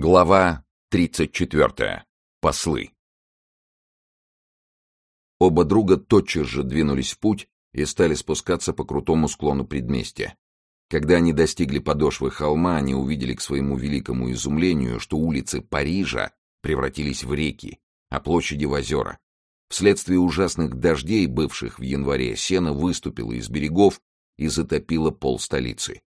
Глава 34. Послы. Оба друга тотчас же двинулись в путь и стали спускаться по крутому склону предместья. Когда они достигли подошвы холма, они увидели к своему великому изумлению, что улицы Парижа превратились в реки, а площади в озера. Вследствие ужасных дождей, бывших в январе, сено выступило из берегов и затопило пол столицы.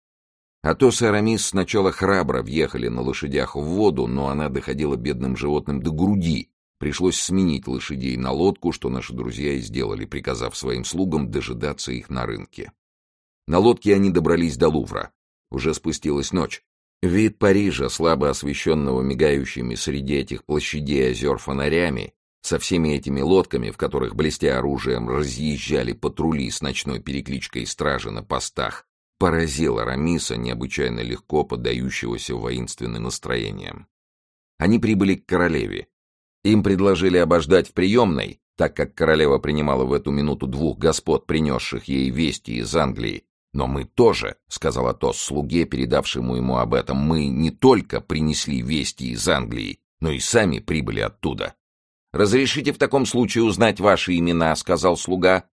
Атос и Арамис сначала храбро въехали на лошадях в воду, но она доходила бедным животным до груди. Пришлось сменить лошадей на лодку, что наши друзья и сделали, приказав своим слугам дожидаться их на рынке. На лодке они добрались до Лувра. Уже спустилась ночь. Вид Парижа, слабо освещенного мигающими среди этих площадей озер фонарями, со всеми этими лодками, в которых, блестя оружием, разъезжали патрули с ночной перекличкой стражи на постах, поразил Арамиса, необычайно легко поддающегося воинственным настроениям. Они прибыли к королеве. Им предложили обождать в приемной, так как королева принимала в эту минуту двух господ, принесших ей вести из Англии. «Но мы тоже», — сказал Атос слуге, передавшему ему об этом, — «мы не только принесли вести из Англии, но и сами прибыли оттуда». «Разрешите в таком случае узнать ваши имена», — сказал слуга.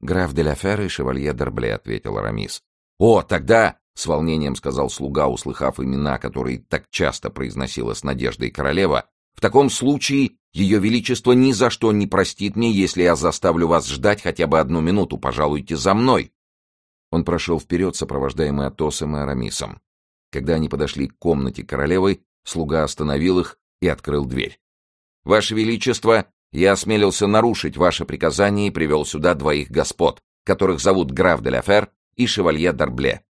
«Граф де ла Фер и шевалье Дербле», — ответил Арамис. «О, тогда!» — с волнением сказал слуга, услыхав имена, которые так часто произносила с надеждой королева. «В таком случае ее величество ни за что не простит мне, если я заставлю вас ждать хотя бы одну минуту. Пожалуйте за мной!» Он прошел вперед, сопровождаемый Атосом и Арамисом. Когда они подошли к комнате королевы, слуга остановил их и открыл дверь. «Ваше Величество, я осмелился нарушить ваше приказание и привел сюда двоих господ, которых зовут граф де ла Фер и шевалье Дарбле.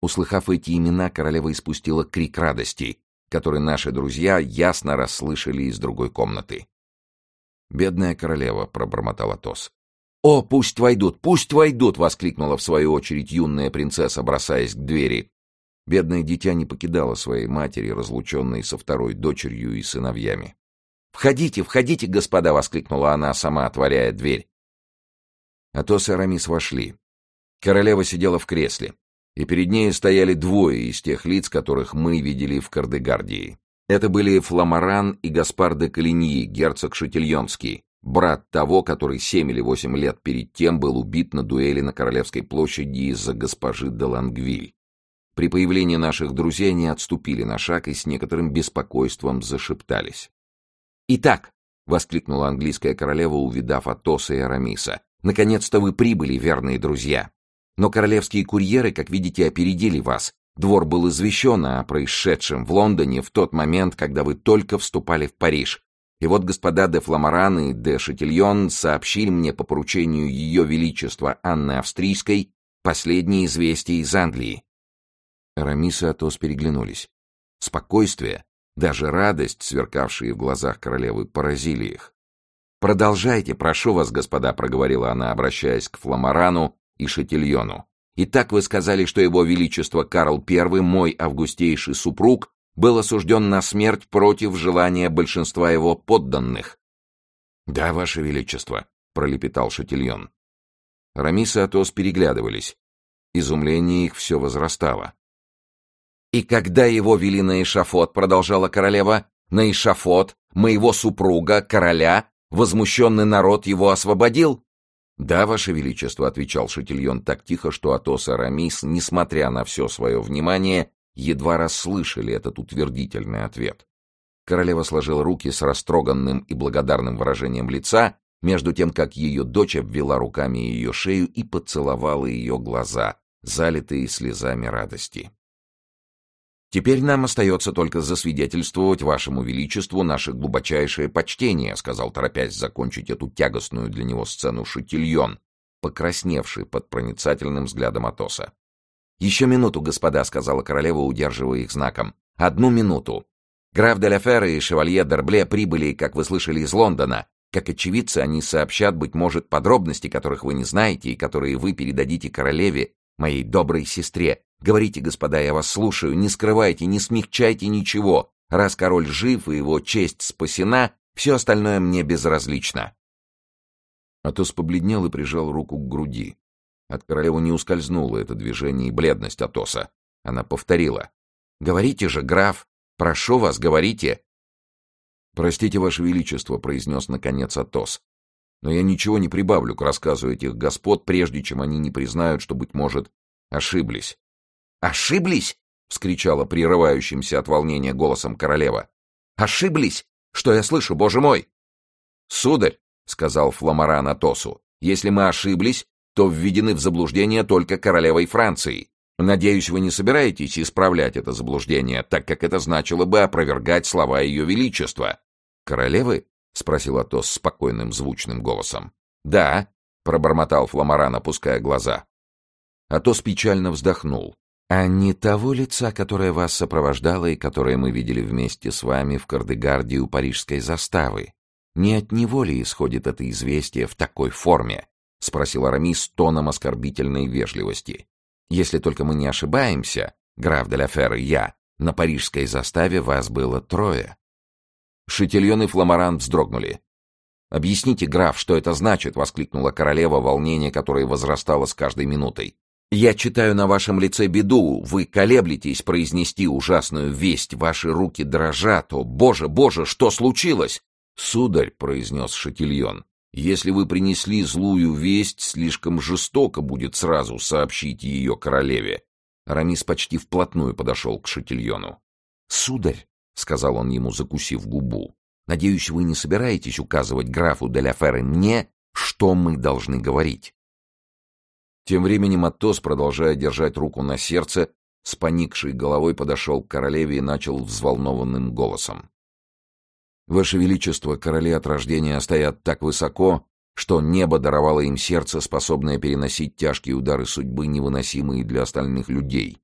Услыхав эти имена, королева испустила крик радости, который наши друзья ясно расслышали из другой комнаты. «Бедная королева», — пробормотал Атос. «О, пусть войдут, пусть войдут!» — воскликнула в свою очередь юная принцесса, бросаясь к двери. Бедное дитя не покидало своей матери, разлученной со второй дочерью и сыновьями. «Входите, входите, господа!» — воскликнула она, сама отворяя дверь. Атос и Арамис вошли. Королева сидела в кресле, и перед ней стояли двое из тех лиц, которых мы видели в Кардегардии. Это были Фламаран и Гаспар де Калиньи, герцог Шатильонский, брат того, который семь или восемь лет перед тем был убит на дуэли на Королевской площади из-за госпожи де Лангвиль. При появлении наших друзей они отступили на шаг и с некоторым беспокойством зашептались. «Итак», — воскликнула английская королева, увидав Атоса и Арамиса, — «наконец-то вы прибыли, верные друзья. Но королевские курьеры, как видите, опередили вас. Двор был извещен о происшедшем в Лондоне в тот момент, когда вы только вступали в Париж. И вот господа де Фламоран и де Шатильон сообщили мне по поручению Ее Величества Анны Австрийской последние известия из Англии. Арамис и Атос переглянулись. Спокойствие, даже радость, сверкавшие в глазах королевы, поразили их. «Продолжайте, прошу вас, господа», — проговорила она, обращаясь к Фламорану и Шатильону. Итак, вы сказали, что его величество Карл I, мой августейший супруг, был осужден на смерть против желания большинства его подданных. — Да, ваше величество, — пролепетал Шатильон. Рамис и Атос переглядывались. Изумление их все возрастало. «И когда его вели на эшафот, — продолжала королева, — на эшафот моего супруга, короля, возмущенный народ его освободил?» «Да, Ваше Величество», — отвечал Шатильон так тихо, что Атос и Арамис, несмотря на все свое внимание, едва расслышали этот утвердительный ответ. Королева сложила руки с растроганным и благодарным выражением лица, между тем, как ее дочь обвела руками ее шею и поцеловала ее глаза, залитые слезами радости. «Теперь нам остается только засвидетельствовать вашему величеству наше глубочайшее почтение», сказал, торопясь закончить эту тягостную для него сцену Шутильон, покрасневший под проницательным взглядом Атоса. «Еще минуту, господа», — сказала королева, удерживая их знаком. «Одну минуту. Граф де и шевалье Дербле прибыли, как вы слышали, из Лондона. Как очевидцы, они сообщат, быть может, подробности, которых вы не знаете и которые вы передадите королеве, моей доброй сестре, Говорите, господа, я вас слушаю, не скрывайте, не смягчайте ничего. Раз король жив и его честь спасена, все остальное мне безразлично. Атос побледнел и прижал руку к груди. От королевы не ускользнуло это движение и бледность Атоса. Она повторила. «Говорите же, граф, Прошу вас, говорите!» «Простите, Ваше Величество», — произнес наконец Атос. «Но я ничего не прибавлю к рассказу этих господ, прежде чем они не признают, что, быть может, ошиблись». «Ошиблись?» — вскричала прерывающимся от волнения голосом королева. «Ошиблись? Что я слышу, боже мой?» «Сударь», — сказал Фламоран Атосу, — «если мы ошиблись, то введены в заблуждение только королевой Франции. Надеюсь, вы не собираетесь исправлять это заблуждение, так как это значило бы опровергать слова ее величества. Королевы? спросил Атос спокойным звучным голосом. Да, пробормотал Фламоран, опуская глаза. Атос печально вздохнул. А не того лица, которое вас сопровождало и которое мы видели вместе с вами в Кардегарде у парижской заставы. Не от него ли исходит это известие в такой форме? спросил Арамис тоном оскорбительной вежливости. Если только мы не ошибаемся, граф де Фер и я, на парижской заставе вас было трое. Шетильон и Фламоран вздрогнули. «Объясните, граф, что это значит?» — воскликнула королева, волнение которое возрастало с каждой минутой. «Я читаю на вашем лице беду. Вы колеблетесь произнести ужасную весть. Ваши руки дрожат. О, боже, боже, что случилось?» «Сударь», — произнес Шатильон, если вы принесли злую весть, слишком жестоко будет сразу сообщить ее королеве. Рамис почти вплотную подошел к Шатильону. «Сударь», — сказал он ему, закусив губу, — «надеюсь, вы не собираетесь указывать графу де ла мне, что мы должны говорить?» Тем временем Атос, продолжая держать руку на сердце, с поникшей головой подошел к королеве и начал взволнованным голосом. Ваше Величество, короли от рождения стоят так высоко, что небо даровало им сердце, способное переносить тяжкие удары судьбы, невыносимые для остальных людей.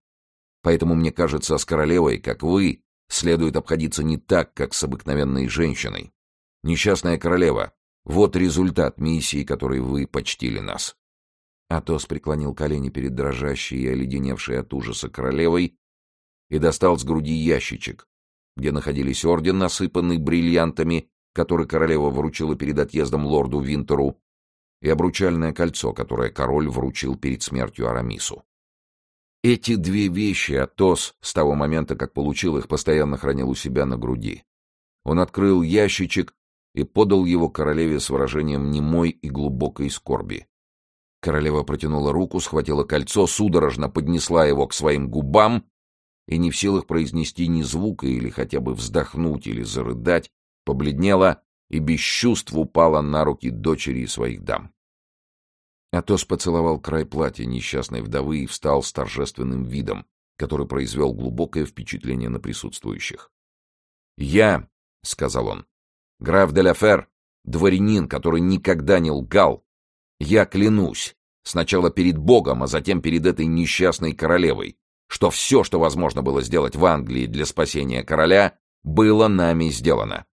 Поэтому, мне кажется, с королевой, как вы, следует обходиться не так, как с обыкновенной женщиной. Несчастная королева, вот результат миссии, которой вы почтили нас. Атос преклонил колени перед дрожащей и оледеневшей от ужаса королевой и достал с груди ящичек, где находились орден, насыпанный бриллиантами, который королева вручила перед отъездом лорду Винтеру, и обручальное кольцо, которое король вручил перед смертью Арамису. Эти две вещи Атос с того момента, как получил их, постоянно хранил у себя на груди. Он открыл ящичек и подал его королеве с выражением немой и глубокой скорби. Королева протянула руку, схватила кольцо, судорожно поднесла его к своим губам и не в силах произнести ни звука или хотя бы вздохнуть или зарыдать, побледнела и без чувств упала на руки дочери и своих дам. Атос поцеловал край платья несчастной вдовы и встал с торжественным видом, который произвел глубокое впечатление на присутствующих. «Я», — сказал он, — «граф де ла Фер, дворянин, который никогда не лгал, я клянусь, сначала перед Богом, а затем перед этой несчастной королевой, что все, что возможно было сделать в Англии для спасения короля, было нами сделано.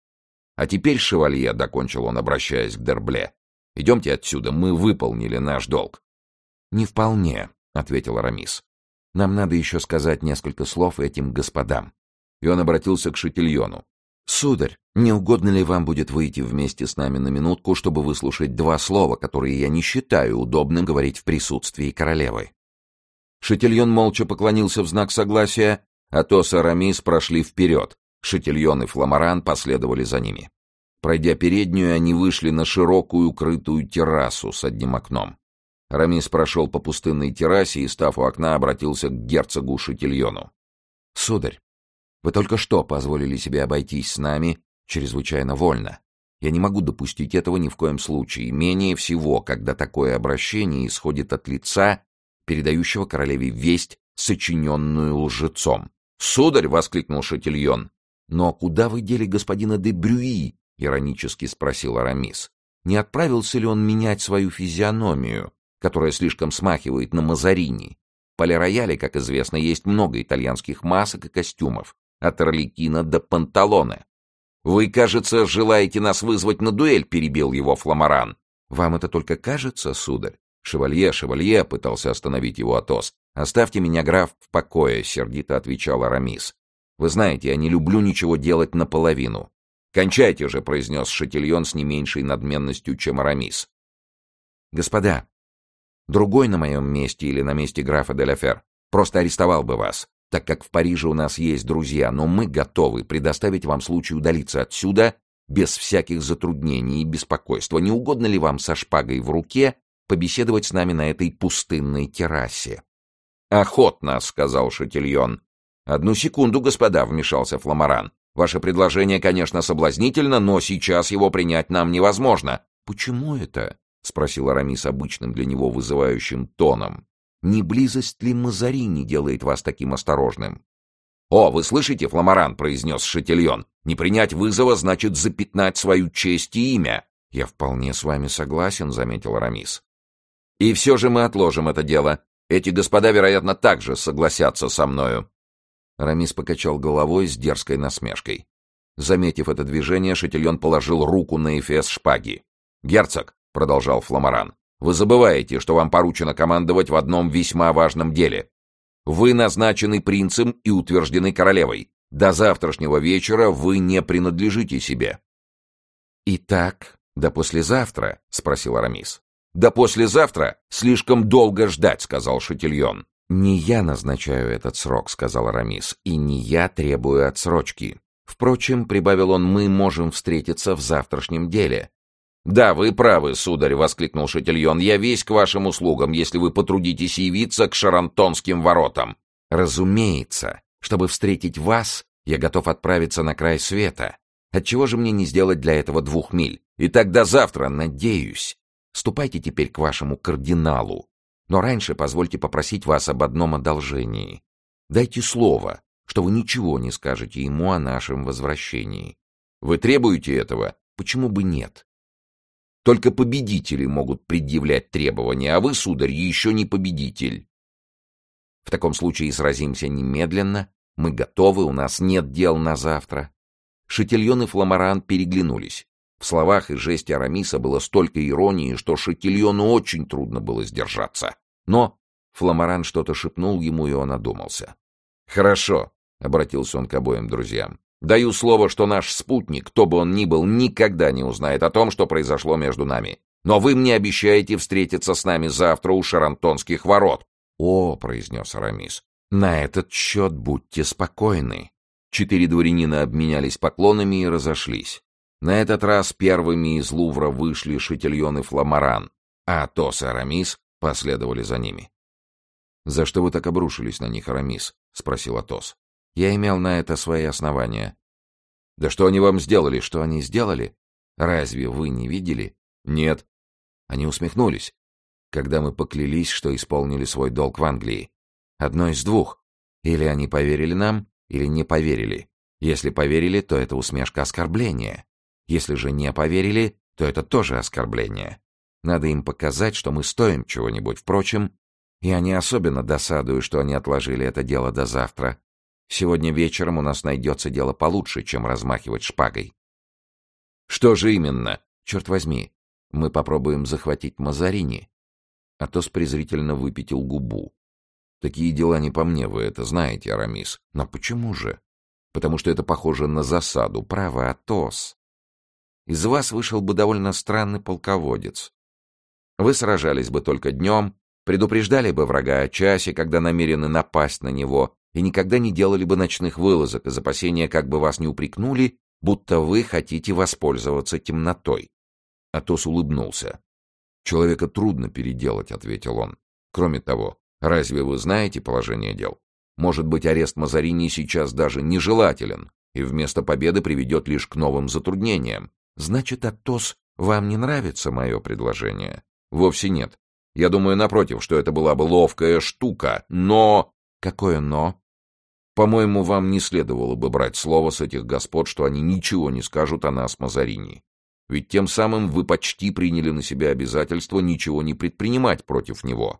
А теперь, шевалье, — докончил он, обращаясь к Дербле, — идемте отсюда, мы выполнили наш долг. — Не вполне, — ответил Арамис. — Нам надо еще сказать несколько слов этим господам. И он обратился к Шатильону. — Сударь, не угодно ли вам будет выйти вместе с нами на минутку, чтобы выслушать два слова, которые я не считаю удобным говорить в присутствии королевы? Шатильон молча поклонился в знак согласия, а Тос и Арамис прошли вперед. Шатильон и Фламоран последовали за ними. Пройдя переднюю, они вышли на широкую крытую террасу с одним окном. Рамис прошел по пустынной террасе и, став у окна, обратился к герцогу Шатильону. — Сударь, вы только что позволили себе обойтись с нами чрезвычайно вольно. Я не могу допустить этого ни в коем случае, менее всего, когда такое обращение исходит от лица, передающего королеве весть, сочиненную лжецом. «Сударь!» — воскликнул Шатильон. «Но куда вы дели господина де Брюи?» — иронически спросил Арамис. «Не отправился ли он менять свою физиономию, которая слишком смахивает на Мазарини? В Полирояле, как известно, есть много итальянских масок и костюмов, от Орликина до Панталоне. «Вы, кажется, желаете нас вызвать на дуэль», — перебил его Фламоран. «Вам это только кажется, сударь? «Шевалье, шевалье!» — пытался остановить его Атос. «Оставьте меня, граф, в покое», — сердито отвечал Арамис. «Вы знаете, я не люблю ничего делать наполовину». «Кончайте же!» — произнес Шатильон с не меньшей надменностью, чем Арамис. «Господа, другой на моем месте или на месте графа де Ла просто арестовал бы вас, так как в Париже у нас есть друзья, но мы готовы предоставить вам случай удалиться отсюда без всяких затруднений и беспокойства. Не угодно ли вам со шпагой в руке побеседовать с нами на этой пустынной террасе?» «Охотно», — сказал Шатильон. «Одну секунду, господа», — вмешался Фламоран. «Ваше предложение, конечно, соблазнительно, но сейчас его принять нам невозможно». «Почему это?» — спросил Арамис обычным для него вызывающим тоном. «Не близость ли Мазарини делает вас таким осторожным?» «О, вы слышите, Фламоран?» — произнес Шатильон. «Не принять вызова значит запятнать свою честь и имя». «Я вполне с вами согласен», — заметил Арамис. «И все же мы отложим это дело. Эти господа, вероятно, также согласятся со мною. Рамис покачал головой с дерзкой насмешкой. Заметив это движение, Шатильон положил руку на эфес шпаги. «Герцог», — продолжал Фламоран, — «вы забываете, что вам поручено командовать в одном весьма важном деле. Вы назначены принцем и утверждены королевой. До завтрашнего вечера вы не принадлежите себе». «Итак, до послезавтра?» — спросил Арамис. «Да послезавтра слишком долго ждать», — сказал Шатильон. «Не я назначаю этот срок», — сказал Арамис, — «и не я требую отсрочки. Впрочем, — прибавил он, — мы можем встретиться в завтрашнем деле». «Да, вы правы, сударь», — воскликнул Шатильон, — «я весь к вашим услугам, если вы потрудитесь явиться к Шарантонским воротам». «Разумеется. Чтобы встретить вас, я готов отправиться на край света. Отчего же мне не сделать для этого двух миль? И тогда завтра, надеюсь. Ступайте теперь к вашему кардиналу. Но раньше позвольте попросить вас об одном одолжении. Дайте слово, что вы ничего не скажете ему о нашем возвращении. Вы требуете этого? Почему бы нет? Только победители могут предъявлять требования, а вы, сударь, еще не победитель. В таком случае сразимся немедленно. Мы готовы, у нас нет дел на завтра. Шатильон и Фламоран переглянулись. В словах и жесте Арамиса было столько иронии, что Шатильону очень трудно было сдержаться. Но Фламоран что-то шепнул ему, и он одумался. «Хорошо», — обратился он к обоим друзьям. «Даю слово, что наш спутник, кто бы он ни был, никогда не узнает о том, что произошло между нами. Но вы мне обещаете встретиться с нами завтра у Шарантонских ворот». «О», — произнес Арамис, — «на этот счет будьте спокойны». Четыре дворянина обменялись поклонами и разошлись. На этот раз первыми из Лувра вышли Шатильон и Фламаран, а Атос и Арамис последовали за ними. «За что вы так обрушились на них, Арамис?» — спросил Атос. «Я имел на это свои основания». «Да что они вам сделали? Что они сделали? Разве вы не видели?» «Нет». Они усмехнулись, когда мы поклялись, что исполнили свой долг в Англии. Одно из двух. Или они поверили нам, или не поверили. Если поверили, то это усмешка оскорбления. Если же не поверили, то это тоже оскорбление. Надо им показать, что мы стоим чего-нибудь. Впрочем, я не особенно досадую, что они отложили это дело до завтра. Сегодня вечером у нас найдется дело получше, чем размахивать шпагой. Что же именно? Черт возьми, мы попробуем захватить Мазарини. Атос презрительно выпятил губу. Такие дела не по мне, вы это знаете, Арамис. Но почему же? Потому что это похоже на засаду. Право, Атос. Из вас вышел бы довольно странный полководец. Вы сражались бы только днем, предупреждали бы врага о часе, когда намерены напасть на него, и никогда не делали бы ночных вылазок из опасения, как бы вас не упрекнули, будто вы хотите воспользоваться темнотой. Атос улыбнулся. «Человека трудно переделать», — ответил он. «Кроме того, разве вы знаете положение дел? Может быть, арест Мазарини сейчас даже нежелателен, и вместо победы приведет лишь к новым затруднениям. Значит, Атос, вам не нравится мое предложение? Вовсе нет. Я думаю, напротив, что это была бы ловкая штука, но... Какое «но»? По-моему, вам не следовало бы брать слово с этих господ, что они ничего не скажут о нас, Мазарини. Ведь тем самым вы почти приняли на себя обязательство ничего не предпринимать против него.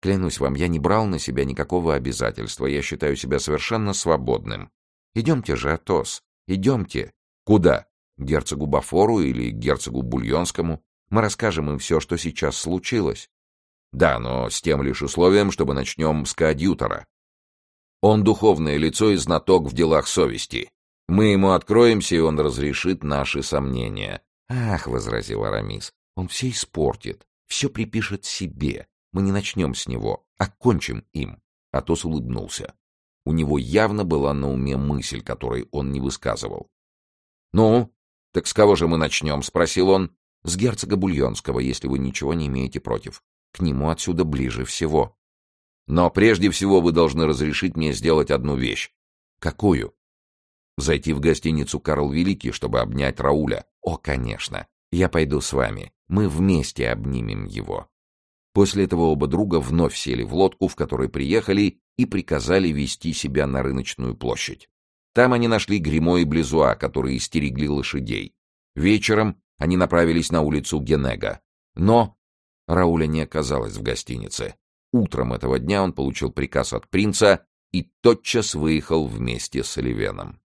Клянусь вам, я не брал на себя никакого обязательства, я считаю себя совершенно свободным. Идемте же, Атос, идемте. Куда? герцогу Бафору или герцогу Бульонскому. Мы расскажем им все, что сейчас случилось. Да, но с тем лишь условием, чтобы начнем с коадьютора. Он духовное лицо и знаток в делах совести. Мы ему откроемся, и он разрешит наши сомнения. Ах, — возразил Арамис, — он все испортит, все припишет себе. Мы не начнем с него, а кончим им. Атос улыбнулся. У него явно была на уме мысль, которой он не высказывал. «Ну, так с кого же мы начнем?» — спросил он. «С герцога Бульонского, если вы ничего не имеете против. К нему отсюда ближе всего». «Но прежде всего вы должны разрешить мне сделать одну вещь». «Какую?» «Зайти в гостиницу «Карл Великий», чтобы обнять Рауля». «О, конечно. Я пойду с вами. Мы вместе обнимем его». После этого оба друга вновь сели в лодку, в которой приехали, и приказали вести себя на рыночную площадь. Там они нашли Гримо и Близуа, которые стерегли лошадей. Вечером они направились на улицу Генега. Но Рауля не оказалось в гостинице. Утром этого дня он получил приказ от принца и тотчас выехал вместе с Оливеном.